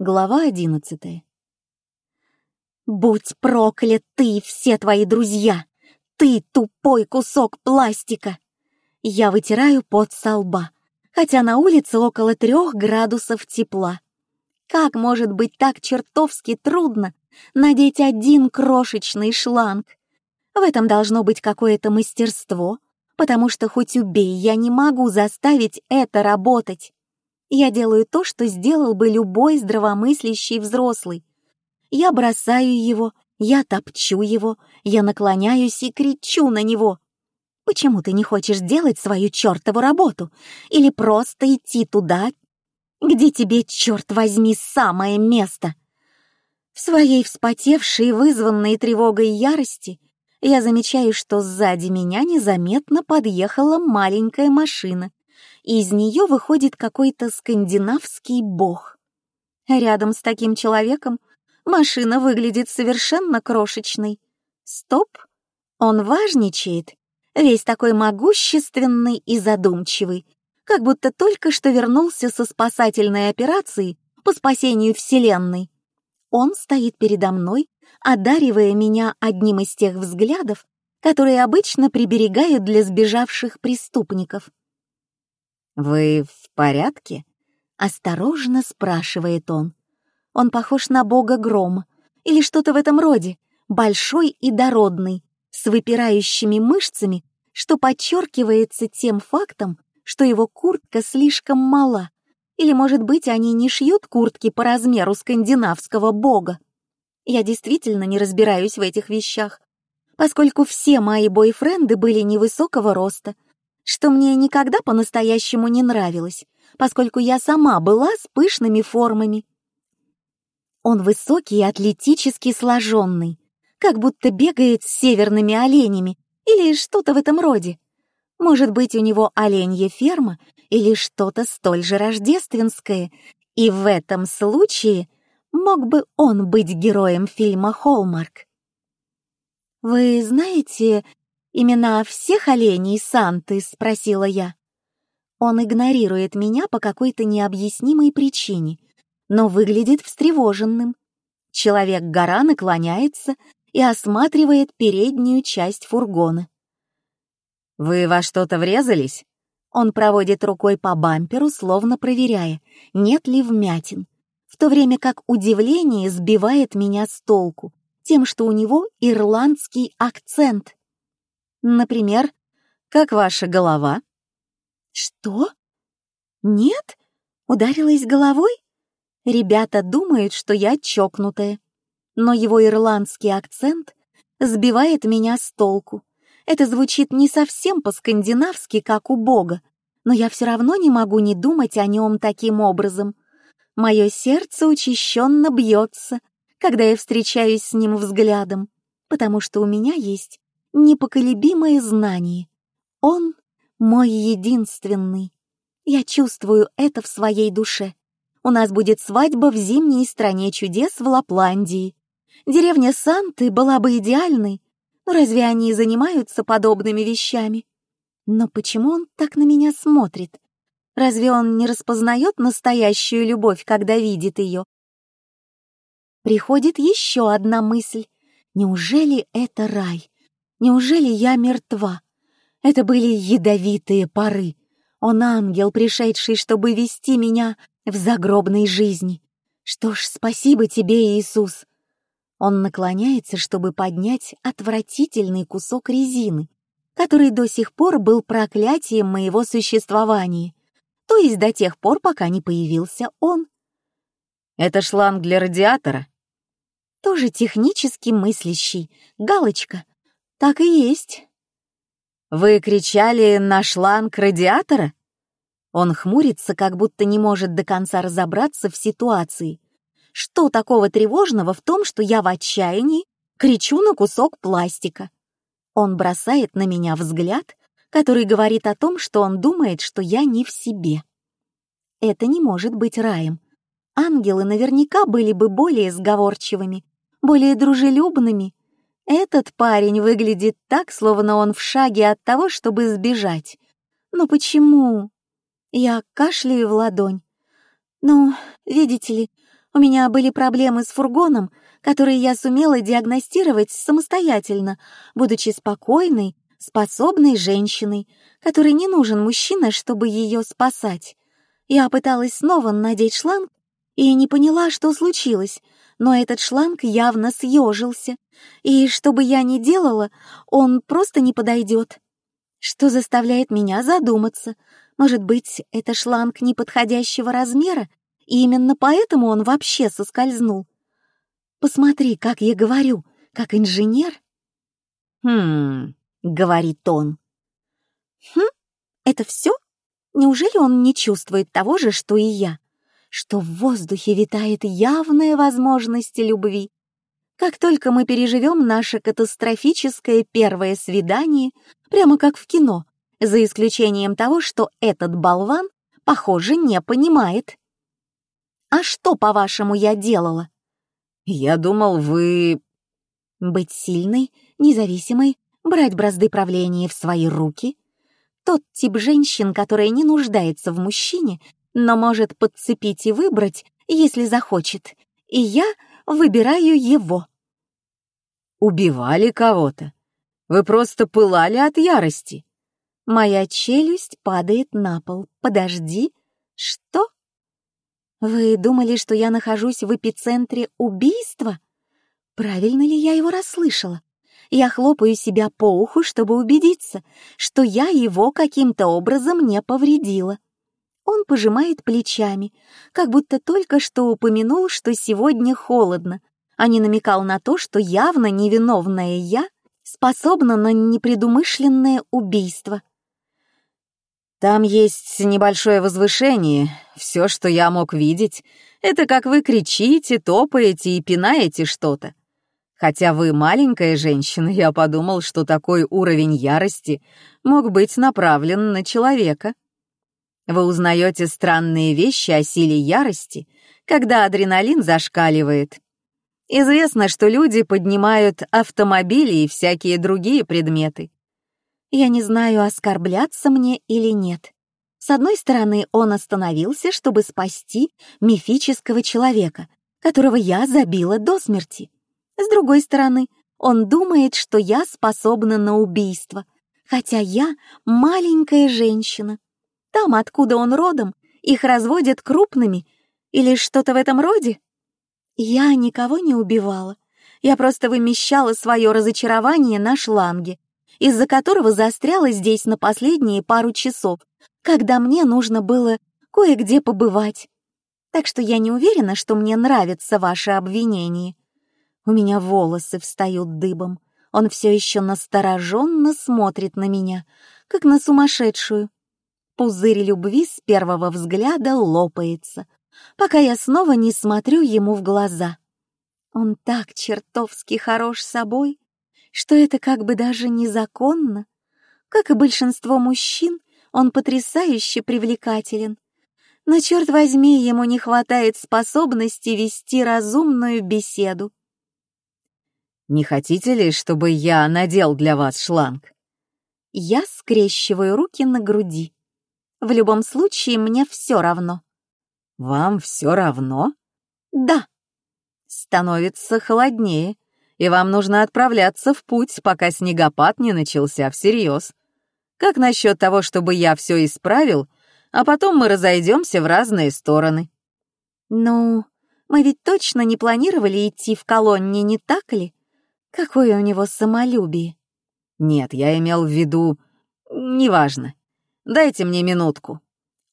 Глава одиннадцатая. «Будь проклят ты и все твои друзья! Ты тупой кусок пластика!» Я вытираю пот со лба, хотя на улице около трех градусов тепла. Как может быть так чертовски трудно надеть один крошечный шланг? В этом должно быть какое-то мастерство, потому что хоть убей, я не могу заставить это работать. Я делаю то, что сделал бы любой здравомыслящий взрослый. Я бросаю его, я топчу его, я наклоняюсь и кричу на него. Почему ты не хочешь делать свою чертову работу? Или просто идти туда, где тебе, черт возьми, самое место? В своей вспотевшей, вызванной тревогой ярости я замечаю, что сзади меня незаметно подъехала маленькая машина, из нее выходит какой-то скандинавский бог. Рядом с таким человеком машина выглядит совершенно крошечной. Стоп, он важничает, весь такой могущественный и задумчивый, как будто только что вернулся со спасательной операции по спасению Вселенной. Он стоит передо мной, одаривая меня одним из тех взглядов, которые обычно приберегают для сбежавших преступников. «Вы в порядке?» — осторожно спрашивает он. Он похож на бога грома или что-то в этом роде, большой и дородный, с выпирающими мышцами, что подчеркивается тем фактом, что его куртка слишком мала. Или, может быть, они не шьют куртки по размеру скандинавского бога. Я действительно не разбираюсь в этих вещах, поскольку все мои бойфренды были невысокого роста, что мне никогда по-настоящему не нравилось, поскольку я сама была с пышными формами. Он высокий и атлетически сложенный, как будто бегает с северными оленями или что-то в этом роде. Может быть, у него оленья ферма или что-то столь же рождественское, и в этом случае мог бы он быть героем фильма «Холмарк». «Вы знаете, имена всех оленей Санты?» — спросила я. Он игнорирует меня по какой-то необъяснимой причине, но выглядит встревоженным. Человек-гора наклоняется и осматривает переднюю часть фургона. «Вы во что-то врезались?» Он проводит рукой по бамперу, словно проверяя, нет ли вмятин, в то время как удивление сбивает меня с толку тем, что у него ирландский акцент. Например, «Как ваша голова?» «Что? Нет? Ударилась головой?» Ребята думают, что я чокнутая. Но его ирландский акцент сбивает меня с толку. Это звучит не совсем по-скандинавски, как у Бога, но я все равно не могу не думать о нем таким образом. Мое сердце учащенно бьется, когда я встречаюсь с ним взглядом, потому что у меня есть непоколебимое знание. Он мой единственный. Я чувствую это в своей душе. У нас будет свадьба в зимней стране чудес в Лапландии. Деревня Санты была бы идеальной, но разве они занимаются подобными вещами? Но почему он так на меня смотрит? Разве он не распознает настоящую любовь, когда видит ее? Приходит еще одна мысль. Неужели это рай? Неужели я мертва? Это были ядовитые пары. Он ангел, пришедший, чтобы вести меня в загробной жизни. Что ж, спасибо тебе, Иисус. Он наклоняется, чтобы поднять отвратительный кусок резины, который до сих пор был проклятием моего существования, то есть до тех пор, пока не появился он. Это шланг для радиатора? Тоже технически мыслящий. Галочка. Так и есть. Вы кричали на шланг радиатора? Он хмурится, как будто не может до конца разобраться в ситуации. Что такого тревожного в том, что я в отчаянии кричу на кусок пластика? Он бросает на меня взгляд, который говорит о том, что он думает, что я не в себе. Это не может быть раем. Ангелы наверняка были бы более сговорчивыми, более дружелюбными, этот парень выглядит так, словно он в шаге от того, чтобы сбежать. Но почему? Я кашляю в ладонь. Ну, видите ли, У меня были проблемы с фургоном, которые я сумела диагностировать самостоятельно, будучи спокойной, способной женщиной, которой не нужен мужчина, чтобы ее спасать. Я пыталась снова надеть шланг и не поняла, что случилось, но этот шланг явно съежился, и что бы я ни делала, он просто не подойдет. Что заставляет меня задуматься, может быть, это шланг неподходящего размера, и именно поэтому он вообще соскользнул. Посмотри, как я говорю, как инженер. «Хм...» — говорит он. «Хм? Это все? Неужели он не чувствует того же, что и я? Что в воздухе витает явная возможность любви? Как только мы переживем наше катастрофическое первое свидание, прямо как в кино, за исключением того, что этот болван, похоже, не понимает. А что, по-вашему, я делала? Я думал, вы... Быть сильной, независимой, брать бразды правления в свои руки. Тот тип женщин, которая не нуждается в мужчине, но может подцепить и выбрать, если захочет. И я выбираю его. Убивали кого-то? Вы просто пылали от ярости. Моя челюсть падает на пол. Подожди, что? Вы думали, что я нахожусь в эпицентре убийства? Правильно ли я его расслышала? Я хлопаю себя по уху, чтобы убедиться, что я его каким-то образом не повредила. Он пожимает плечами, как будто только что упомянул, что сегодня холодно, а не намекал на то, что явно невиновная я способна на непредумышленное убийство. Там есть небольшое возвышение. Все, что я мог видеть, это как вы кричите, топаете и пинаете что-то. Хотя вы маленькая женщина, я подумал, что такой уровень ярости мог быть направлен на человека. Вы узнаете странные вещи о силе ярости, когда адреналин зашкаливает. Известно, что люди поднимают автомобили и всякие другие предметы. Я не знаю, оскорбляться мне или нет. С одной стороны, он остановился, чтобы спасти мифического человека, которого я забила до смерти. С другой стороны, он думает, что я способна на убийство, хотя я маленькая женщина. Там, откуда он родом, их разводят крупными или что-то в этом роде. Я никого не убивала. Я просто вымещала свое разочарование на шланге, из-за которого застряла здесь на последние пару часов, когда мне нужно было кое-где побывать. Так что я не уверена, что мне нравится ваше обвинение. У меня волосы встают дыбом. Он все еще настороженно смотрит на меня, как на сумасшедшую. Пузырь любви с первого взгляда лопается, пока я снова не смотрю ему в глаза. Он так чертовски хорош собой, что это как бы даже незаконно. Как и большинство мужчин, он потрясающе привлекателен. Но, черт возьми, ему не хватает способности вести разумную беседу. «Не хотите ли, чтобы я надел для вас шланг?» Я скрещиваю руки на груди. В любом случае, мне все равно. «Вам все равно?» «Да». «Становится холоднее и вам нужно отправляться в путь, пока снегопад не начался всерьез. Как насчет того, чтобы я все исправил, а потом мы разойдемся в разные стороны?» «Ну, мы ведь точно не планировали идти в колонне, не так ли? Какое у него самолюбие!» «Нет, я имел в виду... Неважно. Дайте мне минутку».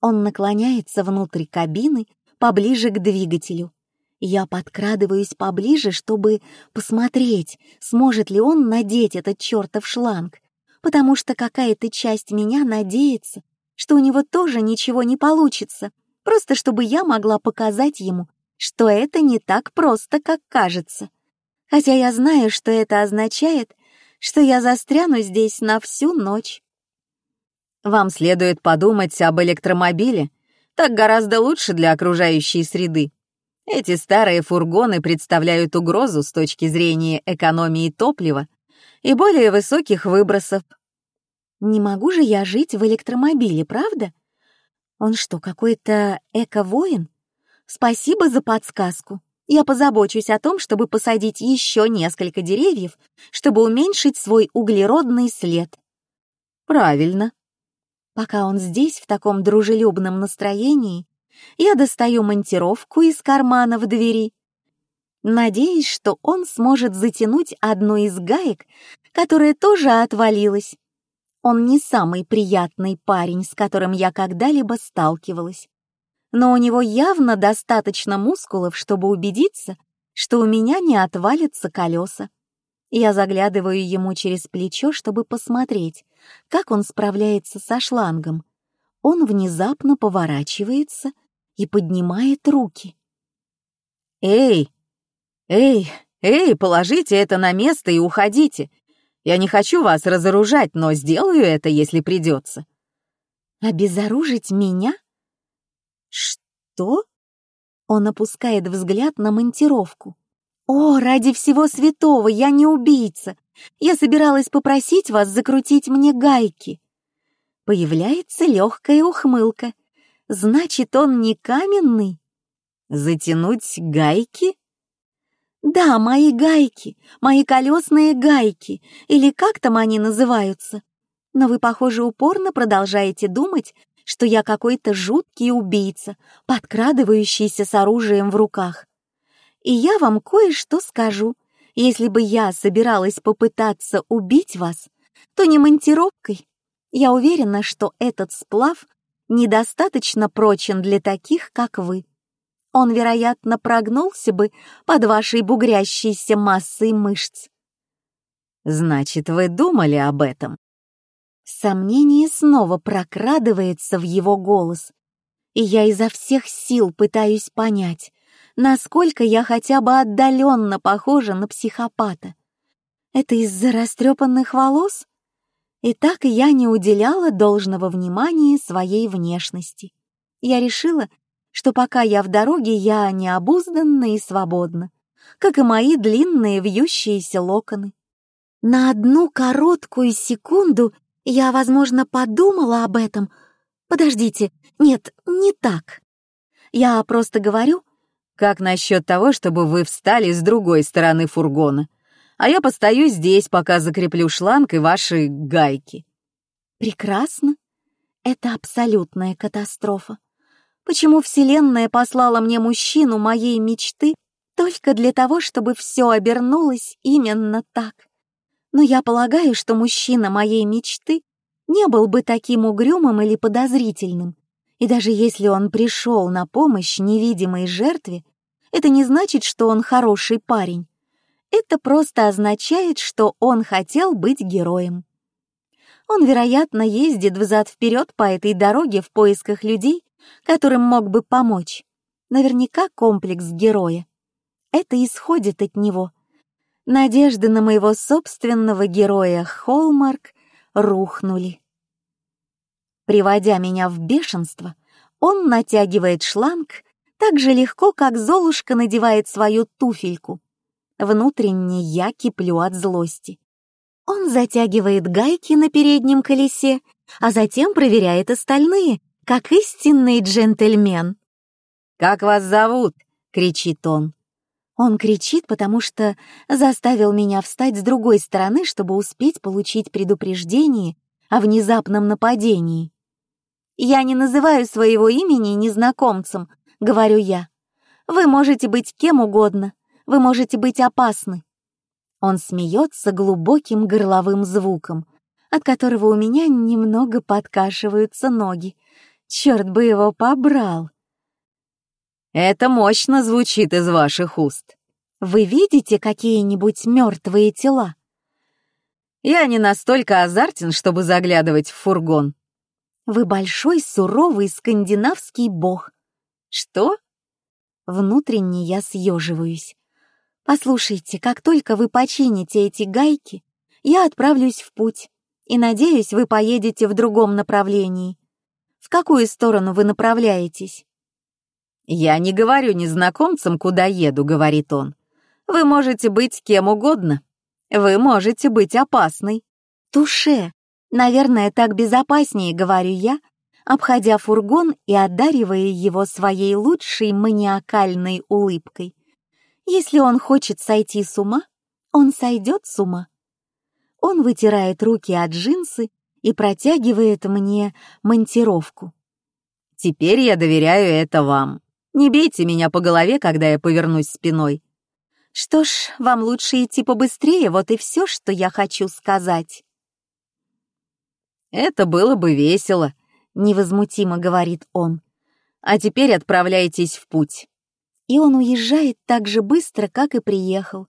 Он наклоняется внутрь кабины, поближе к двигателю. Я подкрадываюсь поближе, чтобы посмотреть, сможет ли он надеть этот чертов шланг, потому что какая-то часть меня надеется, что у него тоже ничего не получится, просто чтобы я могла показать ему, что это не так просто, как кажется. Хотя я знаю, что это означает, что я застряну здесь на всю ночь. Вам следует подумать об электромобиле. Так гораздо лучше для окружающей среды. Эти старые фургоны представляют угрозу с точки зрения экономии топлива и более высоких выбросов. Не могу же я жить в электромобиле, правда? Он что, какой-то эко-воин? Спасибо за подсказку. Я позабочусь о том, чтобы посадить еще несколько деревьев, чтобы уменьшить свой углеродный след. Правильно. Пока он здесь в таком дружелюбном настроении, я достаю монтировку из кармана в двери, надеясь, что он сможет затянуть одну из гаек, которая тоже отвалилась. Он не самый приятный парень, с которым я когда-либо сталкивалась но у него явно достаточно мускулов, чтобы убедиться, что у меня не отвалятся колеса. Я заглядываю ему через плечо, чтобы посмотреть, как он справляется со шлангом. Он внезапно поворачивается и поднимает руки. «Эй! Эй! Эй, положите это на место и уходите! Я не хочу вас разоружать, но сделаю это, если придется». «Обезоружить меня?» «Что?» Он опускает взгляд на монтировку. «О, ради всего святого, я не убийца! Я собиралась попросить вас закрутить мне гайки!» Появляется легкая ухмылка. «Значит, он не каменный?» «Затянуть гайки?» «Да, мои гайки, мои колесные гайки, или как там они называются. Но вы, похоже, упорно продолжаете думать, что я какой-то жуткий убийца, подкрадывающийся с оружием в руках. И я вам кое-что скажу. Если бы я собиралась попытаться убить вас, то не монтировкой. Я уверена, что этот сплав недостаточно прочен для таких, как вы. Он, вероятно, прогнулся бы под вашей бугрящейся массой мышц. Значит, вы думали об этом? Сомнение снова прокрадывается в его голос, и я изо всех сил пытаюсь понять, насколько я хотя бы отдаленно похожа на психопата. Это из-за растрепанных волос? И так я не уделяла должного внимания своей внешности. Я решила, что пока я в дороге, я необузданна и свободна, как и мои длинные вьющиеся локоны. На одну короткую секунду я, возможно, подумала об этом. Подождите, нет, не так. Я просто говорю... Как насчет того, чтобы вы встали с другой стороны фургона, а я постою здесь, пока закреплю шланг и ваши гайки? Прекрасно. Это абсолютная катастрофа. Почему Вселенная послала мне мужчину моей мечты только для того, чтобы все обернулось именно так? но я полагаю, что мужчина моей мечты не был бы таким угрюмым или подозрительным. И даже если он пришел на помощь невидимой жертве, это не значит, что он хороший парень. Это просто означает, что он хотел быть героем. Он, вероятно, ездит взад-вперед по этой дороге в поисках людей, которым мог бы помочь. Наверняка комплекс героя. Это исходит от него — Надежды на моего собственного героя Холмарк рухнули. Приводя меня в бешенство, он натягивает шланг так же легко, как Золушка надевает свою туфельку. Внутренне я киплю от злости. Он затягивает гайки на переднем колесе, а затем проверяет остальные, как истинный джентльмен. «Как вас зовут?» — кричит он. Он кричит, потому что заставил меня встать с другой стороны, чтобы успеть получить предупреждение о внезапном нападении. «Я не называю своего имени незнакомцем», — говорю я. «Вы можете быть кем угодно, вы можете быть опасны». Он смеется глубоким горловым звуком, от которого у меня немного подкашиваются ноги. Черт бы его побрал! Это мощно звучит из ваших уст. Вы видите какие-нибудь мертвые тела? Я не настолько азартен, чтобы заглядывать в фургон. Вы большой, суровый скандинавский бог. Что? Внутренне я съеживаюсь. Послушайте, как только вы почините эти гайки, я отправлюсь в путь, и надеюсь, вы поедете в другом направлении. В какую сторону вы направляетесь? «Я не говорю незнакомцам, куда еду», — говорит он. «Вы можете быть кем угодно. Вы можете быть опасной». «Туше. Наверное, так безопаснее», — говорю я, обходя фургон и одаривая его своей лучшей маниакальной улыбкой. Если он хочет сойти с ума, он сойдет с ума. Он вытирает руки от джинсы и протягивает мне монтировку. «Теперь я доверяю это вам. Не бейте меня по голове, когда я повернусь спиной». «Что ж, вам лучше идти побыстрее, вот и все, что я хочу сказать». «Это было бы весело», — невозмутимо говорит он. «А теперь отправляйтесь в путь». И он уезжает так же быстро, как и приехал,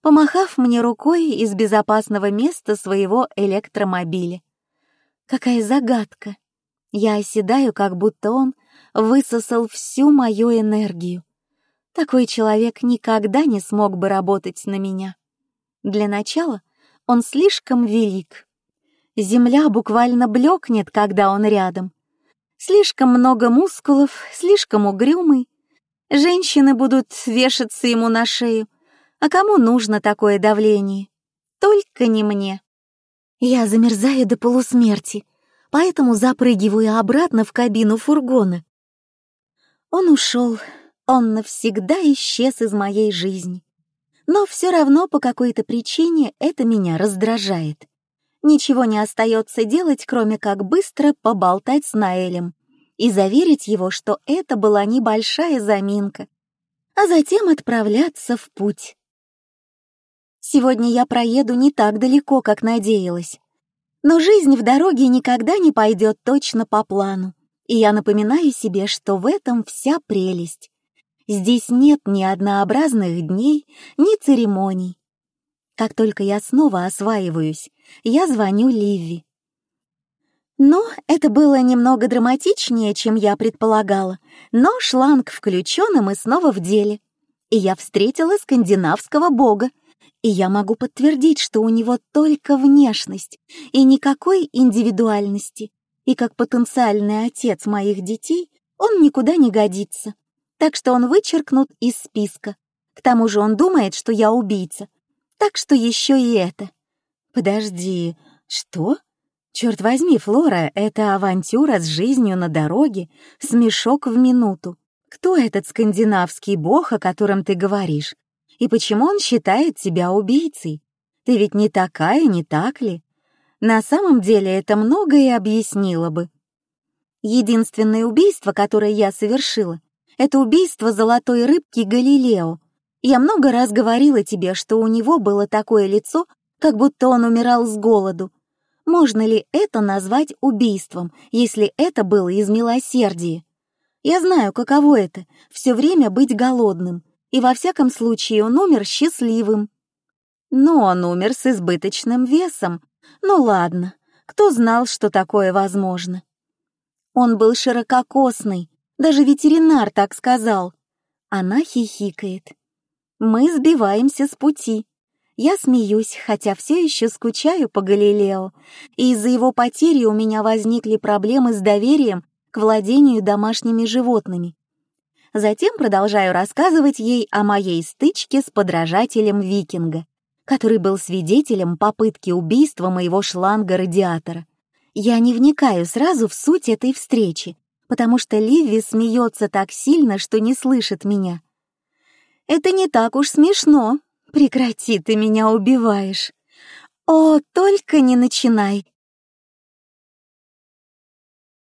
помахав мне рукой из безопасного места своего электромобиля. Какая загадка! Я оседаю, как будто он высосал всю мою энергию. Такой человек никогда не смог бы работать на меня. Для начала он слишком велик. Земля буквально блекнет, когда он рядом. Слишком много мускулов, слишком угрюмый. Женщины будут вешаться ему на шею, а кому нужно такое давление? Только не мне. Я замерзаю до полусмерти, поэтому запрыгиваю обратно в кабину фургона. Он ушел, он навсегда исчез из моей жизни. Но все равно по какой-то причине это меня раздражает. Ничего не остается делать, кроме как быстро поболтать с Наэлем и заверить его, что это была небольшая заминка, а затем отправляться в путь. Сегодня я проеду не так далеко, как надеялась. Но жизнь в дороге никогда не пойдет точно по плану, и я напоминаю себе, что в этом вся прелесть. Здесь нет ни однообразных дней, ни церемоний. Как только я снова осваиваюсь, я звоню Ливи. Ну, это было немного драматичнее, чем я предполагала, но шланг включен, и мы снова в деле. И я встретила скандинавского бога, и я могу подтвердить, что у него только внешность и никакой индивидуальности, и как потенциальный отец моих детей он никуда не годится. Так что он вычеркнут из списка. К тому же он думает, что я убийца. Так что еще и это. Подожди, что? Черт возьми, Флора, это авантюра с жизнью на дороге, смешок в минуту. Кто этот скандинавский бог, о котором ты говоришь? И почему он считает тебя убийцей? Ты ведь не такая, не так ли? На самом деле это многое объяснило бы. Единственное убийство, которое я совершила, это убийство золотой рыбки Галилео. Я много раз говорила тебе, что у него было такое лицо, как будто он умирал с голоду. Можно ли это назвать убийством, если это было из милосердия? Я знаю, каково это — все время быть голодным, и во всяком случае он умер счастливым. Но он умер с избыточным весом. Ну ладно, кто знал, что такое возможно? Он был ширококосный, даже ветеринар так сказал. Она хихикает. Мы сбиваемся с пути. Я смеюсь, хотя все еще скучаю по Галилео, и из-за его потери у меня возникли проблемы с доверием к владению домашними животными. Затем продолжаю рассказывать ей о моей стычке с подражателем викинга, который был свидетелем попытки убийства моего шланга-радиатора. Я не вникаю сразу в суть этой встречи, потому что Ливи смеется так сильно, что не слышит меня. «Это не так уж смешно. Прекрати, ты меня убиваешь. О, только не начинай!»